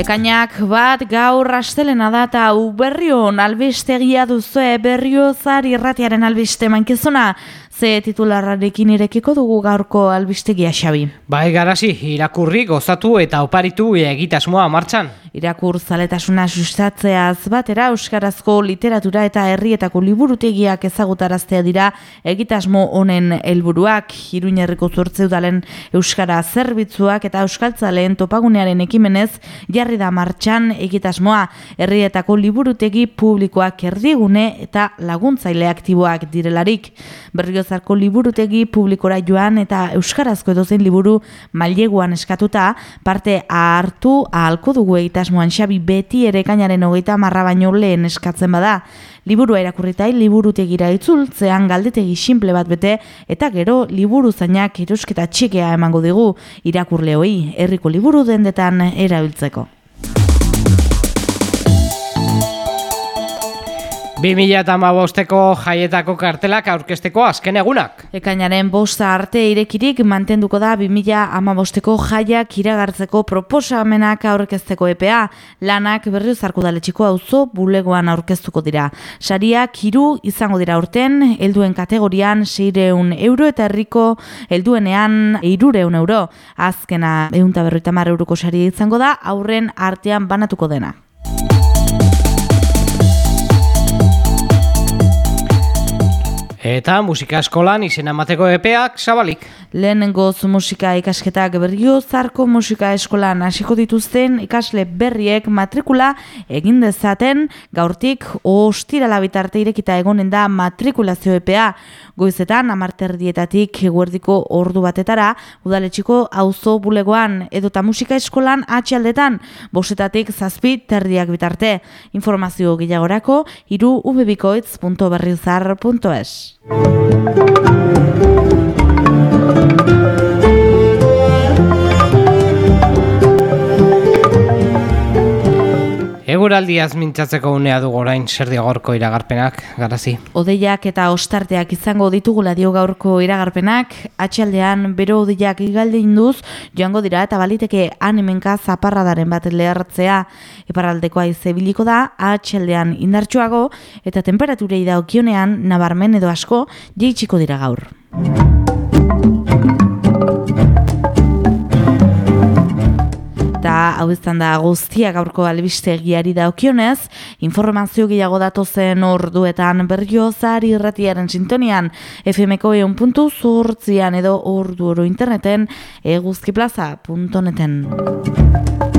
Ekainak bat gaur astelena da eta berrion albistegia duzue berriozar irratiaren albiste mankizuna ze titularrarekin irekiko dugu gaurko albistegia xabi. Bai garasi, irakurri, gozatu eta oparitu egitasmoa martxan. Irakur zaletasuna sustatzeaz batera euskarazko literatura eta herrietako liburutegiak ezagutaraztea dira egitasmo honen helburuak Iruñerriko zortzeu dalen euskara zerbitzuak eta euskaltzaleen topagunearen ekimenez jarri da martxan egitasmoa herrietako liburutegi publikoak erdigune eta laguntzaile aktiboak direlarik. Berriozarko liburutegi publikora joan eta euskarazko edozein liburu maileguan eskatuta parte hartu ahalko dugu egitasmoa egitasmoan xabi beti ere kainaren hogeita marra baino lehen eskatzen bada. Liburua erakurritai liburutegira itzultzean galdetegi simple bat bete eta gero liburu zainak erosketa txikea emango digu irakurleoi herriko liburu dendetan erabiltzeko. 2008ko jaietako kartelak aurkesteko azken egunak. Ekainaren bosta arte irekirik mantenduko da 2008ko jaiak iragartzeko proposamenak aurkezteko EPA. Lanak berriz arkudaletxiko auzo bulegoan aurkeztuko dira. Sariak hiru izango dira urten, helduen kategorian 600 euro eta herriko helduenean 300 euro. Azkena eunta berroita euroko sari izango da, aurren artean banatuko dena. Eta musika eskolan izena mateko epeak zabalik. Lehenengoz musika ikasketak berrio zarko musika eskolan hasiko dituzten ikasle berriek matrikula egin dezaten gaurtik ostirala bitarte irekita egonen da matrikulazio epea. Goizetan amarterdietatik guerdiko ordu batetara udaletxiko auzo bulegoan edota musika eskolan atxaldetan bosetatik zazpi terdiak bitarte. Informazio gehiagorako iru ubebikoitz.berriozar.es. Thank you. Eguraldiaz mintzatzeko unea du gorain zer gorko iragarpenak, garazi. Odeiak eta ostarteak izango ditugula dio gaurko iragarpenak, atxaldean bero odeiak igalde induz, joango dira eta baliteke animenka zaparradaren bat lehartzea. Eparaldekoa izebiliko da, atxaldean indartsuago eta temperaturei da okionean nabarmen edo asko jeitsiko dira gaur. Eta hau izan da guztia gaurko albistegiari daukionez, informazio gehiago datu zen orduetan berriozar irratiaren sintonian, FMko eun puntu edo ordu oro interneten eguzkiplaza.neten.